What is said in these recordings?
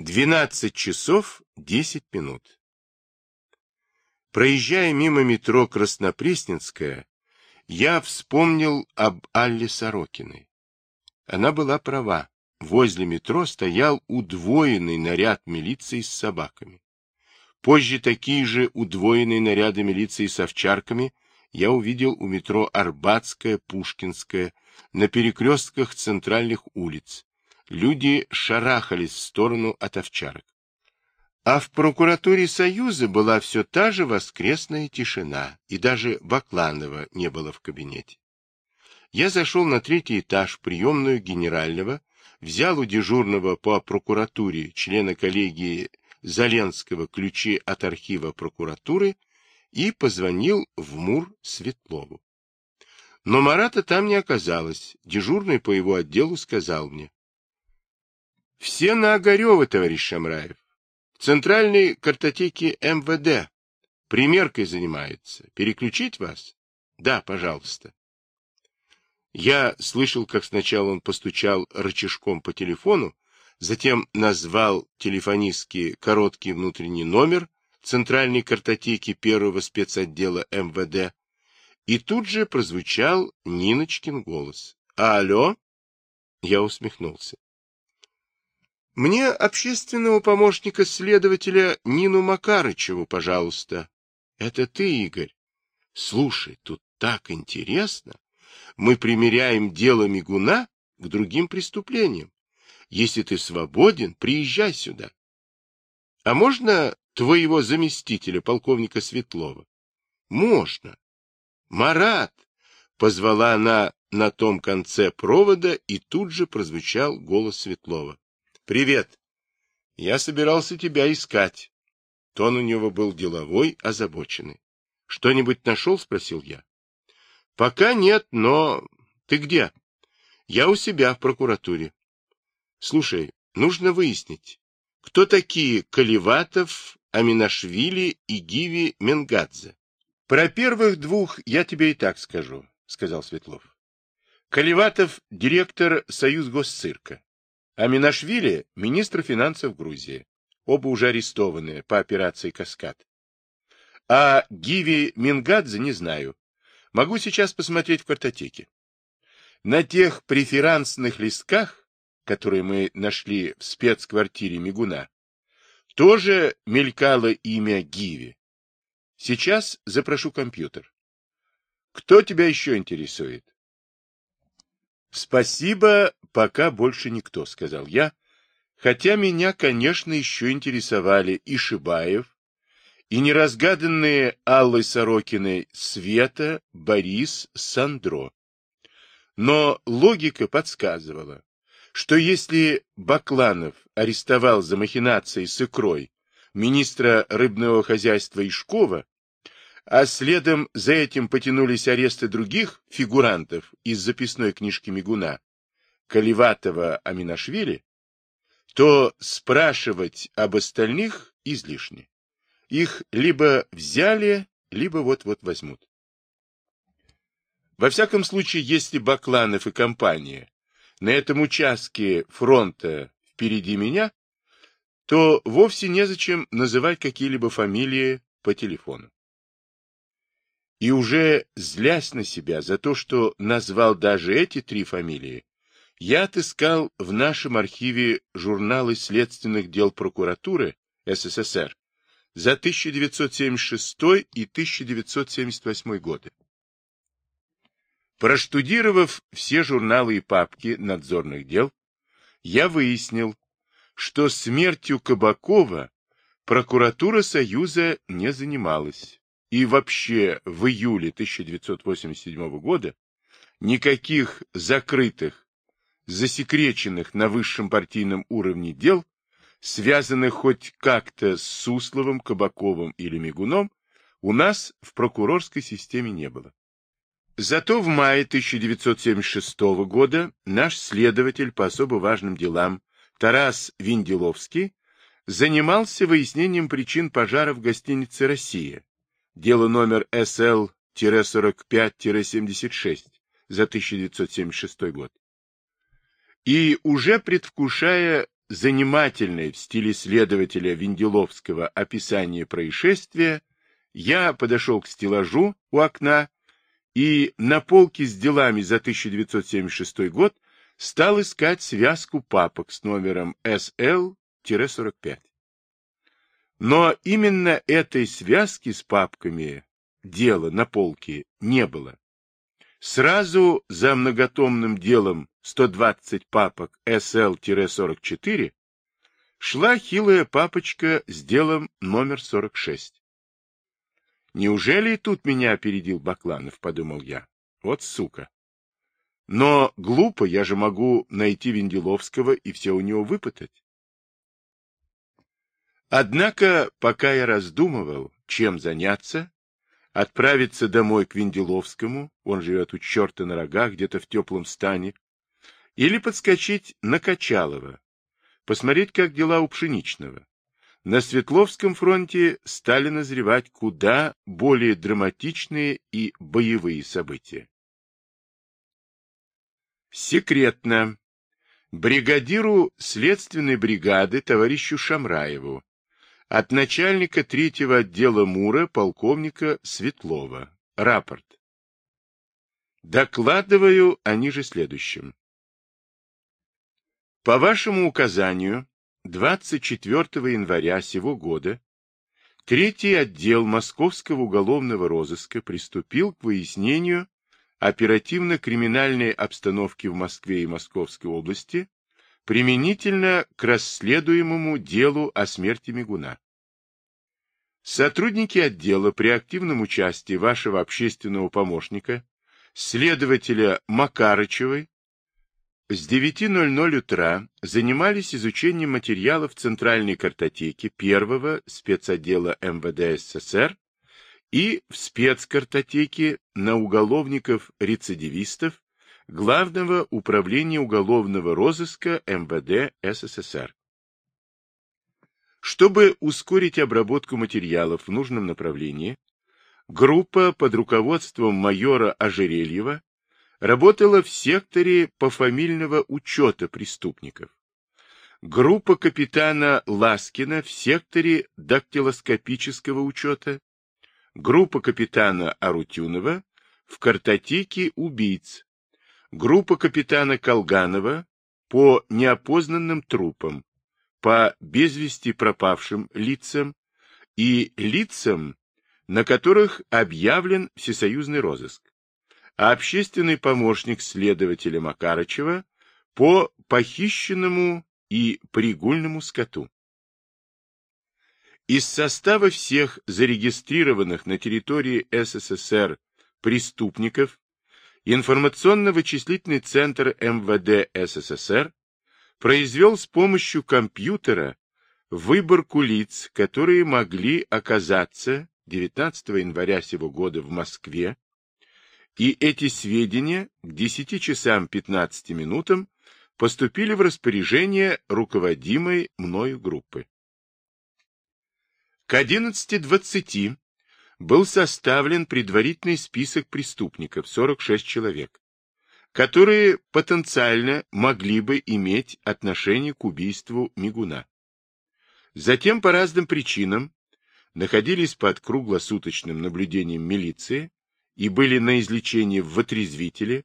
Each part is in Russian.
12 часов 10 минут. Проезжая мимо метро Краснопресненская, я вспомнил об Алле Сорокиной. Она была права. Возле метро стоял удвоенный наряд милиции с собаками. Позже такие же удвоенные наряды милиции с овчарками я увидел у метро Арбатская, Пушкинская, на перекрестках центральных улиц, люди шарахались в сторону от овчарок. А в прокуратуре Союза была все та же воскресная тишина, и даже Бакланова не было в кабинете. Я зашел на третий этаж в приемную генерального, взял у дежурного по прокуратуре члена коллегии Заленского ключи от архива прокуратуры и позвонил в МУР Светлову. Но Марата там не оказалось. Дежурный по его отделу сказал мне. Все на Огарева, товарищ Шамраев. В центральной картотеке МВД. Примеркой занимаются. Переключить вас? Да, пожалуйста. Я слышал, как сначала он постучал рычажком по телефону, затем назвал телефонистский короткий внутренний номер центральной картотеки первого спецотдела МВД, и тут же прозвучал Ниночкин голос. «Алло?» Я усмехнулся. Мне общественного помощника следователя Нину Макарычеву, пожалуйста. Это ты, Игорь? Слушай, тут так интересно. Мы примеряем дело Мигуна к другим преступлениям. Если ты свободен, приезжай сюда. А можно твоего заместителя, полковника Светлова? Можно. Марат! Позвала она на том конце провода, и тут же прозвучал голос Светлова. «Привет. Я собирался тебя искать». Тон у него был деловой, озабоченный. «Что-нибудь нашел?» — спросил я. «Пока нет, но... Ты где?» «Я у себя в прокуратуре». «Слушай, нужно выяснить, кто такие Каливатов, Аминашвили и Гиви Менгадзе?» «Про первых двух я тебе и так скажу», — сказал Светлов. Каливатов — директор Союз Госцирка. А Минашвили – министр финансов Грузии. Оба уже арестованы по операции «Каскад». А Гиви Мингадзе не знаю. Могу сейчас посмотреть в картотеке. На тех преферансных листках, которые мы нашли в спецквартире Мигуна, тоже мелькало имя Гиви. Сейчас запрошу компьютер. Кто тебя еще интересует? Спасибо, пока больше никто, сказал я, хотя меня, конечно, еще интересовали и Шибаев, и неразгаданные Аллой Сорокиной Света, Борис, Сандро. Но логика подсказывала, что если Бакланов арестовал за махинацией с икрой министра рыбного хозяйства Ишкова, а следом за этим потянулись аресты других фигурантов из записной книжки Мигуна, Каливатова Аминашвили, то спрашивать об остальных излишне. Их либо взяли, либо вот-вот возьмут. Во всяком случае, если Бакланов и компания на этом участке фронта впереди меня, то вовсе незачем называть какие-либо фамилии по телефону. И уже злясь на себя за то, что назвал даже эти три фамилии, я отыскал в нашем архиве журналы следственных дел прокуратуры СССР за 1976 и 1978 годы. Проштудировав все журналы и папки надзорных дел, я выяснил, что смертью Кабакова прокуратура Союза не занималась и вообще в июле 1987 года никаких закрытых, засекреченных на высшем партийном уровне дел, связанных хоть как-то с Сусловым, Кабаковым или Мигуном, у нас в прокурорской системе не было. Зато в мае 1976 года наш следователь по особо важным делам Тарас Винделовский занимался выяснением причин пожара в гостинице «Россия», дело номер СЛ-45-76 за 1976 год. И уже предвкушая занимательное в стиле следователя Венделовского описание происшествия, я подошел к стеллажу у окна и на полке с делами за 1976 год стал искать связку папок с номером SL-45. Но именно этой связки с папками дела на полке не было. Сразу за многотомным делом 120 папок SL-44 шла хилая папочка с делом номер 46. Неужели и тут меня опередил Бакланов, подумал я. Вот сука. Но глупо, я же могу найти Венделовского и все у него выпытать. Однако, пока я раздумывал, чем заняться, отправиться домой к Венделовскому, он живет у черта на рогах, где-то в теплом стане, или подскочить на Качалова, посмотреть, как дела у Пшеничного. На Светловском фронте стали назревать куда более драматичные и боевые события. Секретно. Бригадиру следственной бригады товарищу Шамраеву от начальника третьего отдела МУРа полковника Светлова. Рапорт. Докладываю о ниже следующем. По вашему указанию, 24 января сего года третий отдел Московского уголовного розыска приступил к выяснению оперативно-криминальной обстановки в Москве и Московской области применительно к расследуемому делу о смерти Мигуна. Сотрудники отдела при активном участии вашего общественного помощника, следователя Макарычевой, с 9.00 утра занимались изучением материалов Центральной картотеки первого спецотдела МВД СССР и в спецкартотеке на уголовников-рецидивистов Главного управления уголовного розыска МВД СССР. Чтобы ускорить обработку материалов в нужном направлении, группа под руководством майора Ожерельева работала в секторе пофамильного учета преступников. Группа капитана Ласкина в секторе дактилоскопического учета, группа капитана Арутюнова в картотеке убийц, группа капитана Колганова по неопознанным трупам, по без вести пропавшим лицам и лицам, на которых объявлен всесоюзный розыск, а общественный помощник следователя Макарычева по похищенному и пригульному скоту. Из состава всех зарегистрированных на территории СССР преступников Информационно-вычислительный центр МВД СССР произвел с помощью компьютера выборку лиц, которые могли оказаться 19 января сего года в Москве, и эти сведения к 10 часам 15 минутам поступили в распоряжение руководимой мною группы. К 11.20 был составлен предварительный список преступников, 46 человек, которые потенциально могли бы иметь отношение к убийству Мигуна. Затем по разным причинам находились под круглосуточным наблюдением милиции и были на излечении в отрезвителе,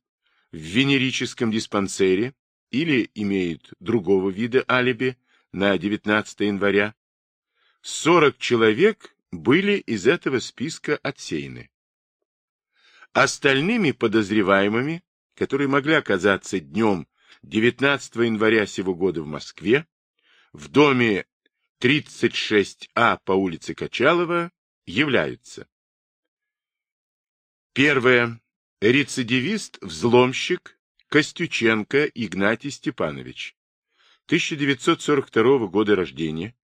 в венерическом диспансере или имеют другого вида алиби на 19 января. 40 человек были из этого списка отсеяны. Остальными подозреваемыми, которые могли оказаться днем 19 января сего года в Москве, в доме 36А по улице Качалова, являются. Первое. Рецидивист-взломщик Костюченко Игнатий Степанович. 1942 года рождения.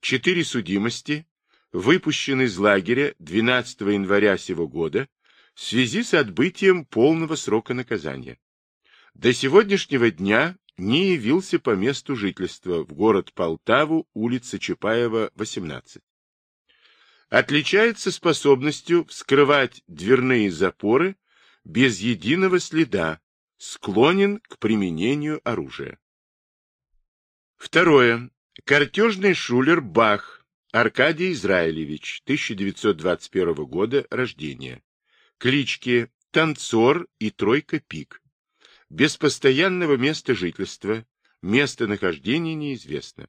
Четыре судимости, выпущен из лагеря 12 января сего года в связи с отбытием полного срока наказания. До сегодняшнего дня не явился по месту жительства в город Полтаву, улица Чапаева, 18. Отличается способностью вскрывать дверные запоры без единого следа, склонен к применению оружия. Второе. Картежный шулер Бах Аркадий Израилевич, 1921 года рождения. Клички Танцор и Тройка Пик. Без постоянного места жительства, местонахождение неизвестно.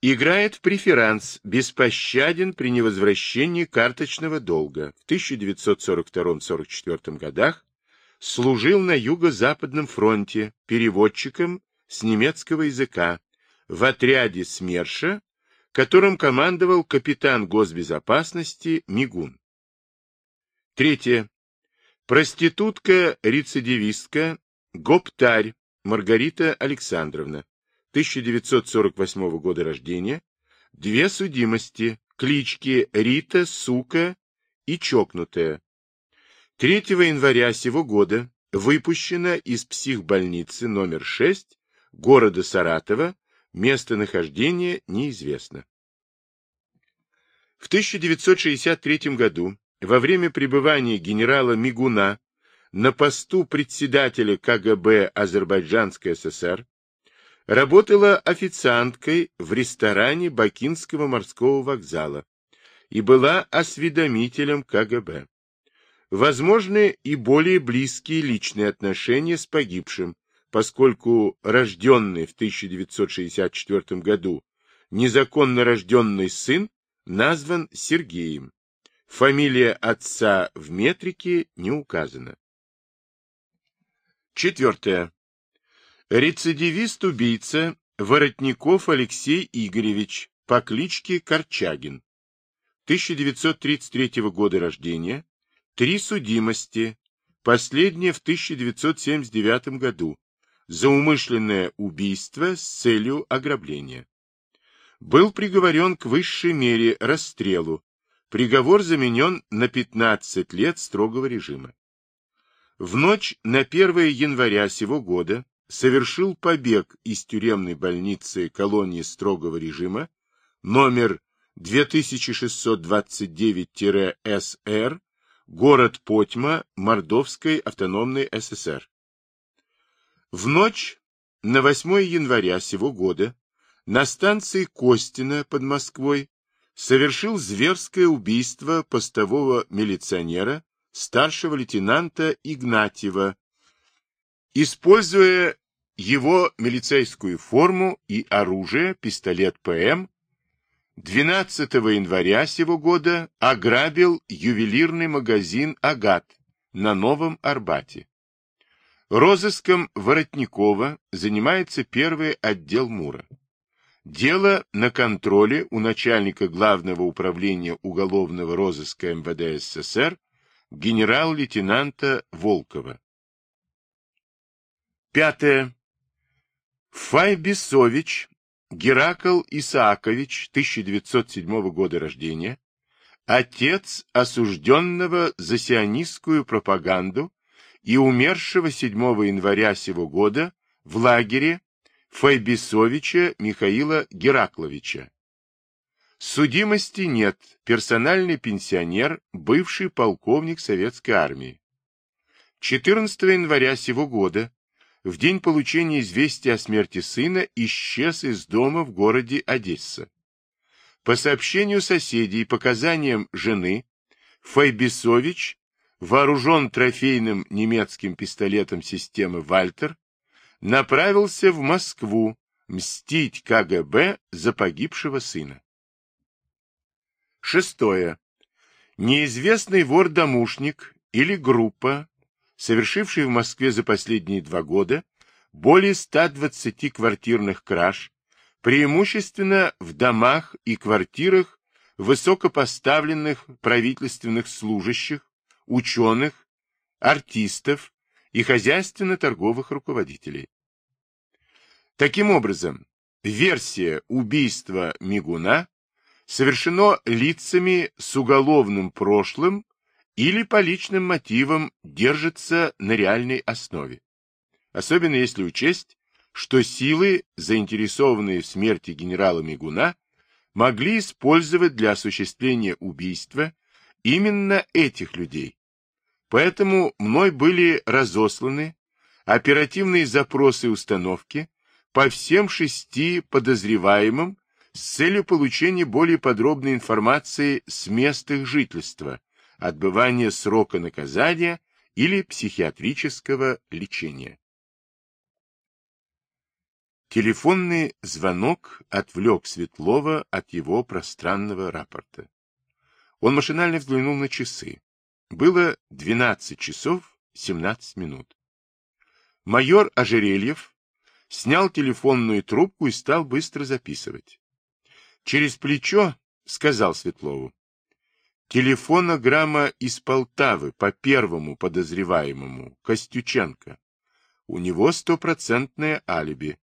Играет в преферанс, беспощаден при невозвращении карточного долга. В 1942-44 годах служил на Юго-Западном фронте переводчиком с немецкого языка в отряде СМЕРШа, которым командовал капитан госбезопасности Мигун. Третье. Проститутка-рецидивистка Гоптарь Маргарита Александровна, 1948 года рождения, две судимости, клички Рита, Сука и Чокнутая. 3 января сего года выпущена из психбольницы номер 6 города Саратова, местонахождение неизвестно. В 1963 году, во время пребывания генерала Мигуна на посту председателя КГБ Азербайджанской ССР, работала официанткой в ресторане Бакинского морского вокзала и была осведомителем КГБ. Возможны и более близкие личные отношения с погибшим, поскольку рожденный в 1964 году незаконно рожденный сын назван Сергеем. Фамилия отца в метрике не указана. Четвертое. Рецидивист-убийца Воротников Алексей Игоревич по кличке Корчагин. 1933 года рождения. Три судимости. Последняя в 1979 году. За умышленное убийство с целью ограбления. Был приговорен к высшей мере расстрелу. Приговор заменен на 15 лет строгого режима. В ночь на 1 января сего года совершил побег из тюремной больницы колонии строгого режима номер 2629-СР, город Потьма, Мордовской автономной ССР. В ночь на 8 января сего года на станции Костина под Москвой совершил зверское убийство постового милиционера старшего лейтенанта Игнатьева, используя его милицейскую форму и оружие, пистолет ПМ, 12 января сего года ограбил ювелирный магазин «Агат» на Новом Арбате. Розыском Воротникова занимается первый отдел МУРа. Дело на контроле у начальника Главного управления уголовного розыска МВД СССР генерал-лейтенанта Волкова. Пятое. Файбисович Геракл Исаакович, 1907 года рождения, отец осужденного за сионистскую пропаганду и умершего 7 января сего года в лагере Файбисовича Михаила Геракловича, Судимости нет, персональный пенсионер, бывший полковник советской армии. 14 января сего года, в день получения известия о смерти сына, исчез из дома в городе Одесса. По сообщению соседей и показаниям жены, Файбисович, вооружен трофейным немецким пистолетом системы «Вальтер», направился в Москву мстить КГБ за погибшего сына. Шестое. Неизвестный вор-домушник или группа, совершивший в Москве за последние два года более 120 квартирных краж, преимущественно в домах и квартирах высокопоставленных правительственных служащих, ученых, артистов и хозяйственно-торговых руководителей. Таким образом, версия убийства Мигуна совершено лицами с уголовным прошлым или по личным мотивам держится на реальной основе. Особенно если учесть, что силы, заинтересованные в смерти генерала Мигуна, могли использовать для осуществления убийства именно этих людей. Поэтому мной были разосланы оперативные запросы установки по всем шести подозреваемым с целью получения более подробной информации с мест их жительства, отбывания срока наказания или психиатрического лечения. Телефонный звонок отвлек Светлова от его пространного рапорта. Он машинально взглянул на часы. Было 12 часов 17 минут. Майор Ожерельев снял телефонную трубку и стал быстро записывать. Через плечо сказал Светлову. Телефонограмма из Полтавы по первому подозреваемому, Костюченко. У него стопроцентное алиби.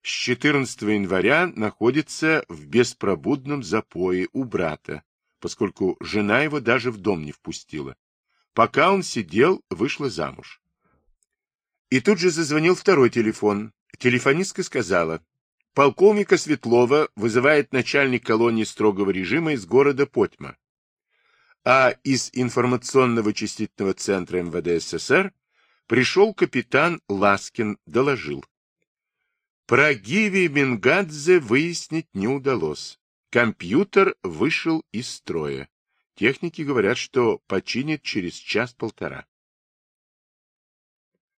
С 14 января находится в беспробудном запое у брата, поскольку жена его даже в дом не впустила. Пока он сидел, вышла замуж. И тут же зазвонил второй телефон. Телефонистка сказала, полковника Светлова вызывает начальник колонии строгого режима из города Потьма. А из информационно-вычислительного центра МВД СССР пришел капитан Ласкин, доложил. Про Гиви Мингадзе выяснить не удалось. Компьютер вышел из строя. Техники говорят, что починят через час-полтора.